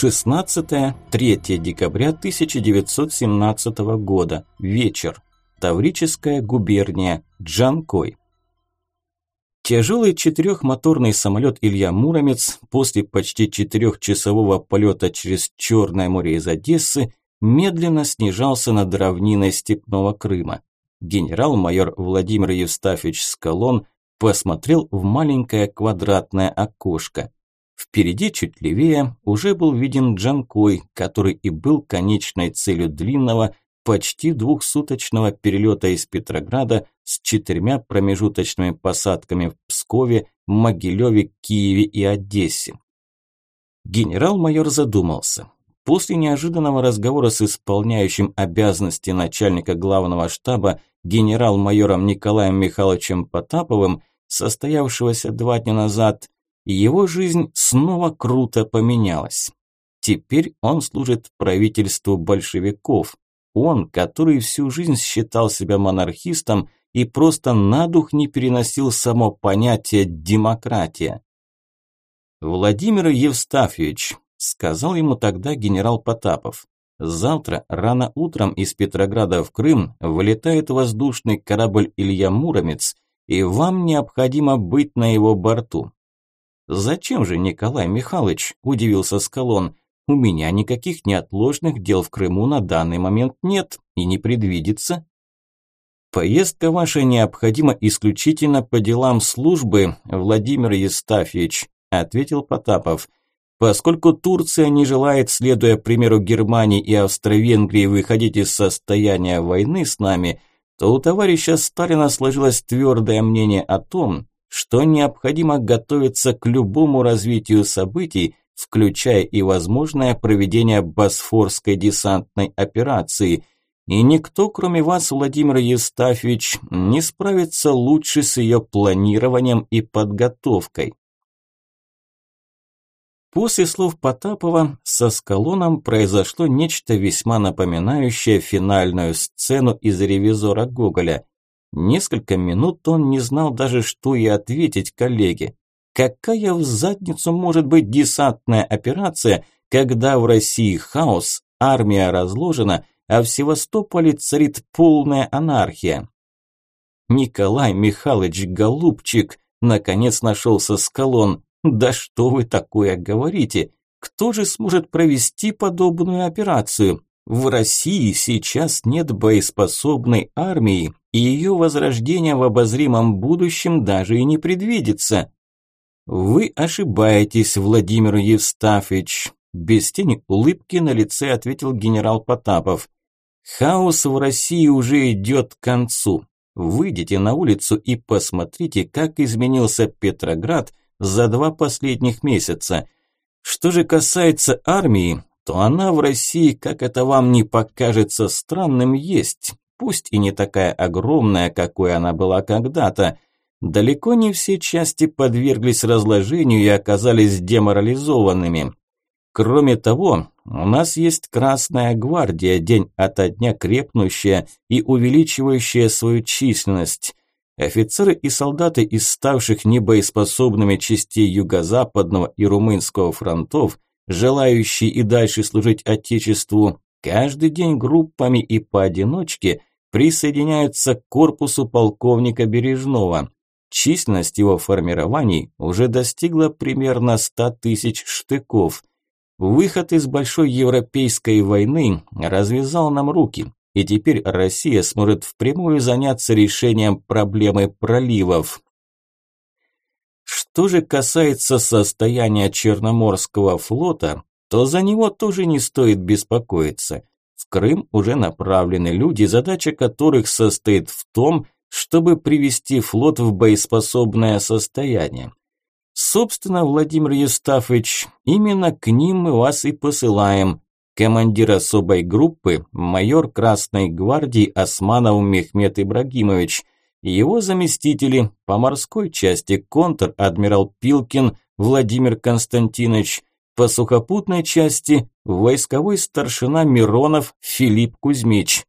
16-3 декабря 1917 года. Вечер. Таврическая губерния. Джанкой. Тяжелый четырехмоторный самолет Илья Муромец после почти четырехчасового полета через Черное море из Одессы медленно снижался над равниной Степного Крыма. Генерал-майор Владимир Евстафьевич Скалон посмотрел в маленькое квадратное окошко. Впереди, чуть левее, уже был виден Джанкой, который и был конечной целью длинного, почти двухсуточного перелета из Петрограда с четырьмя промежуточными посадками в Пскове, Могилеве, Киеве и Одессе. Генерал-майор задумался. После неожиданного разговора с исполняющим обязанности начальника главного штаба генерал-майором Николаем Михайловичем Потаповым, состоявшегося два дня назад, его жизнь снова круто поменялась. Теперь он служит правительству большевиков. Он, который всю жизнь считал себя монархистом и просто на дух не переносил само понятие «демократия». Владимир Евстафьевич, сказал ему тогда генерал Потапов. Завтра рано утром из Петрограда в Крым вылетает воздушный корабль Илья Муромец, и вам необходимо быть на его борту. Зачем же, Николай Михайлович, удивился Скалон. У меня никаких неотложных дел в Крыму на данный момент нет и не предвидится. Поездка ваша необходима исключительно по делам службы, Владимир Евстафьевич, ответил Потапов. Поскольку Турция не желает, следуя примеру Германии и Австро-Венгрии, выходить из состояния войны с нами, то у товарища Сталина сложилось твердое мнение о том, что необходимо готовиться к любому развитию событий, включая и возможное проведение Босфорской десантной операции. И никто, кроме вас, Владимир Евстафьевич, не справится лучше с ее планированием и подготовкой. После слов Потапова со Скалоном произошло нечто весьма напоминающее финальную сцену из «Ревизора Гоголя». Несколько минут он не знал даже, что и ответить коллеге. Какая в задницу может быть десантная операция, когда в России хаос, армия разложена, а в Севастополе царит полная анархия? Николай Михайлович Голубчик наконец нашелся Скалон. Да что вы такое говорите? Кто же сможет провести подобную операцию? В России сейчас нет боеспособной армии, и ее возрождение в обозримом будущем даже и не предвидится. Вы ошибаетесь, Владимир Евстафович, без тени улыбки на лице ответил генерал Потапов. Хаос в России уже идет к концу. Выйдите на улицу и посмотрите, как изменился Петроград – за два последних месяца. Что же касается армии, то она в России, как это вам не покажется странным, есть, пусть и не такая огромная, какой она была когда-то. Далеко не все части подверглись разложению и оказались деморализованными. Кроме того, у нас есть Красная Гвардия, день ото дня крепнущая и увеличивающая свою численность. Офицеры и солдаты из ставших небоеспособными частей Юго-Западного и Румынского фронтов, желающие и дальше служить Отечеству, каждый день группами и поодиночке присоединяются к корпусу полковника Бережного. Численность его формирований уже достигла примерно 100 тысяч штыков. Выход из Большой Европейской войны развязал нам руки, и теперь Россия сможет впрямую заняться решением проблемы проливов. Что же касается состояния Черноморского флота, то за него тоже не стоит беспокоиться. В Крым уже направлены люди, задача которых состоит в том, чтобы привести флот в боеспособное состояние. Собственно, Владимир Евстафович, именно к ним мы вас и посылаем, командир особой группы, майор Красной гвардии Османов Мехмед Ибрагимович, его заместители по морской части контр-адмирал Пилкин Владимир Константинович, по сухопутной части войсковой старшина Миронов Филипп Кузьмич.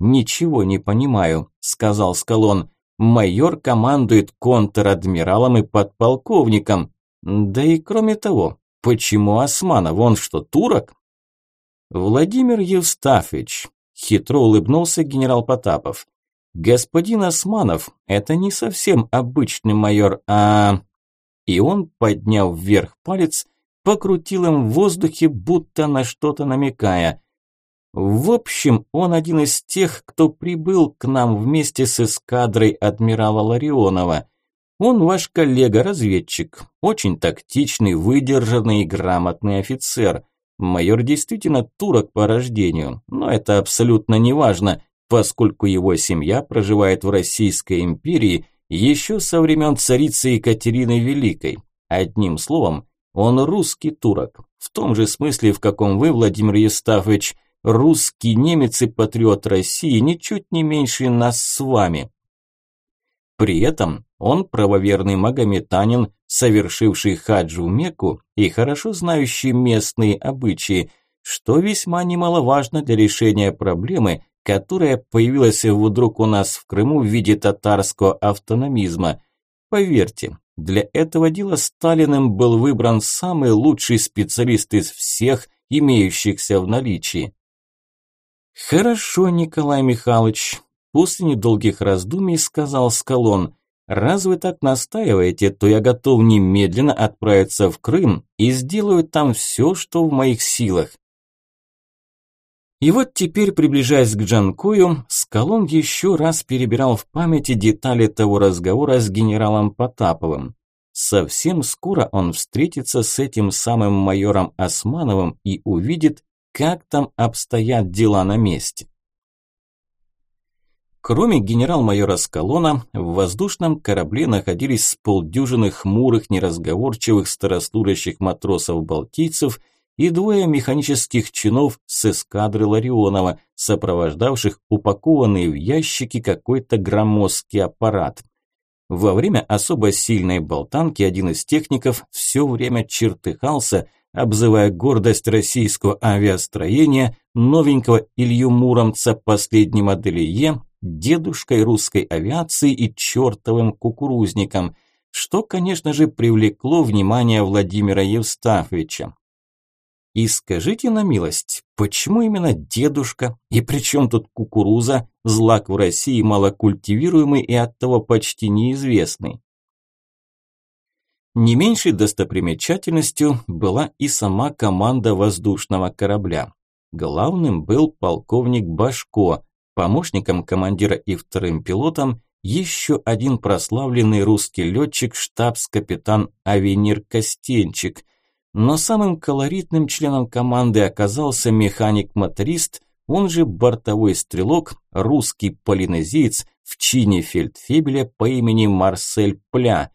«Ничего не понимаю», – сказал Скалон. «Майор командует контр-адмиралом и подполковником. Да и кроме того, Почему Османов? Он что, турок? Владимир Евстафович, хитро улыбнулся генерал Потапов. Господин Османов – это не совсем обычный майор, а... И он, подняв вверх палец, покрутил им в воздухе, будто на что-то намекая. В общем, он один из тех, кто прибыл к нам вместе с эскадрой адмирала Ларионова. Он ваш коллега-разведчик, очень тактичный, выдержанный и грамотный офицер. Майор действительно турок по рождению, но это абсолютно не важно, поскольку его семья проживает в Российской империи еще со времен царицы Екатерины Великой. Одним словом, он русский турок, в том же смысле, в каком вы, Владимир Евстафович, русский немец и патриот России, ничуть не меньше нас с вами. При этом он правоверный магометанин, совершивший хадж в Мекку и хорошо знающий местные обычаи, что весьма немаловажно для решения проблемы, которая появилась вдруг у нас в Крыму в виде татарского автономизма. Поверьте, для этого дела Сталиным был выбран самый лучший специалист из всех, имеющихся в наличии. «Хорошо, Николай Михайлович», – после недолгих раздумий сказал Скалон. «Раз вы так настаиваете, то я готов немедленно отправиться в Крым и сделаю там все, что в моих силах. И вот теперь, приближаясь к Джанкою, Скалон еще раз перебирал в памяти детали того разговора с генералом Потаповым. Совсем скоро он встретится с этим самым майором Османовым и увидит, как там обстоят дела на месте. Кроме генерал-майора Скалона, в воздушном корабле находились с полдюжины хмурых, неразговорчивых, старослужащих матросов-балтийцев – и двое механических чинов с эскадры Ларионова, сопровождавших упакованный в ящики какой-то громоздкий аппарат. Во время особо сильной болтанки один из техников все время чертыхался, обзывая гордость российского авиастроения, новенького Илью Муромца последней модели Е, дедушкой русской авиации и чертовым кукурузником, что, конечно же, привлекло внимание Владимира Евстафовича. И скажите на милость, почему именно дедушка? И при чем тут кукуруза, злак в России малокультивируемый и оттого почти неизвестный? Не меньшей достопримечательностью была и сама команда воздушного корабля. Главным был полковник Башко, помощником командира и вторым пилотом еще один прославленный русский летчик штабс-капитан Авенир Костенчик – но самым колоритным членом команды оказался механик-моторист, он же бортовой стрелок, русский полинезиец в чине фельдфебеля по имени Марсель Пля.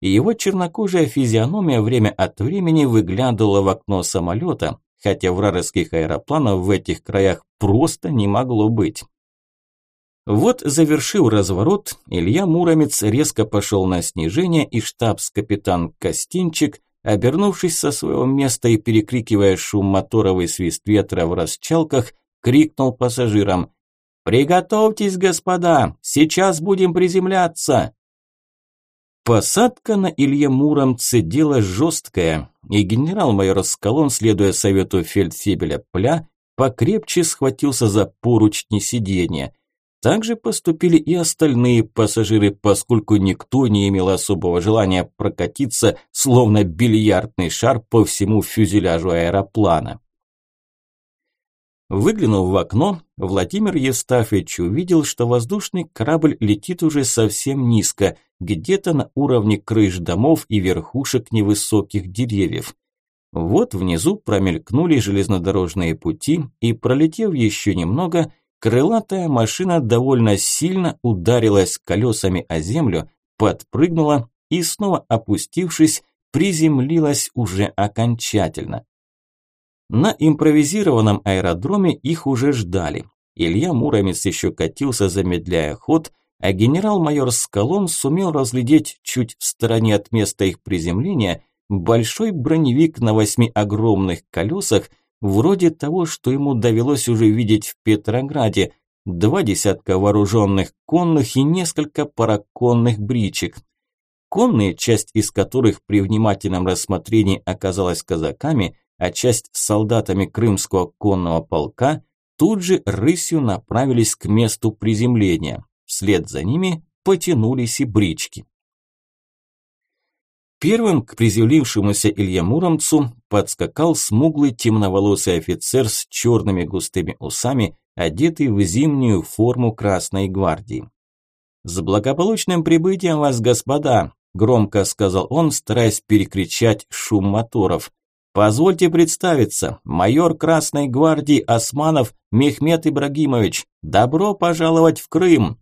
И его чернокожая физиономия время от времени выглядывала в окно самолета, хотя вражеских аэропланов в этих краях просто не могло быть. Вот, завершив разворот, Илья Муромец резко пошел на снижение, и штабс-капитан Костинчик Обернувшись со своего места и перекрикивая шум моторов и свист ветра в расчалках, крикнул пассажирам «Приготовьтесь, господа! Сейчас будем приземляться!» Посадка на Илье Муромце – дело жесткое, и генерал-майор Скалон, следуя совету фельдфебеля Пля, покрепче схватился за поручни сиденья – также поступили и остальные пассажиры, поскольку никто не имел особого желания прокатиться, словно бильярдный шар по всему фюзеляжу аэроплана. Выглянув в окно, Владимир Евстафьевич увидел, что воздушный корабль летит уже совсем низко, где-то на уровне крыш домов и верхушек невысоких деревьев. Вот внизу промелькнули железнодорожные пути, и, пролетев еще немного, Крылатая машина довольно сильно ударилась колесами о землю, подпрыгнула и снова опустившись, приземлилась уже окончательно. На импровизированном аэродроме их уже ждали. Илья Муромец еще катился, замедляя ход, а генерал-майор Скалон сумел разглядеть чуть в стороне от места их приземления большой броневик на восьми огромных колесах, вроде того, что ему довелось уже видеть в Петрограде, два десятка вооруженных конных и несколько параконных бричек. Конные, часть из которых при внимательном рассмотрении оказалась казаками, а часть солдатами Крымского конного полка, тут же рысью направились к месту приземления. Вслед за ними потянулись и брички. Первым к приземлившемуся Илья Муромцу подскакал смуглый темноволосый офицер с черными густыми усами, одетый в зимнюю форму Красной гвардии. «С благополучным прибытием вас, господа!» – громко сказал он, стараясь перекричать шум моторов. «Позвольте представиться, майор Красной гвардии Османов Мехмед Ибрагимович. Добро пожаловать в Крым!»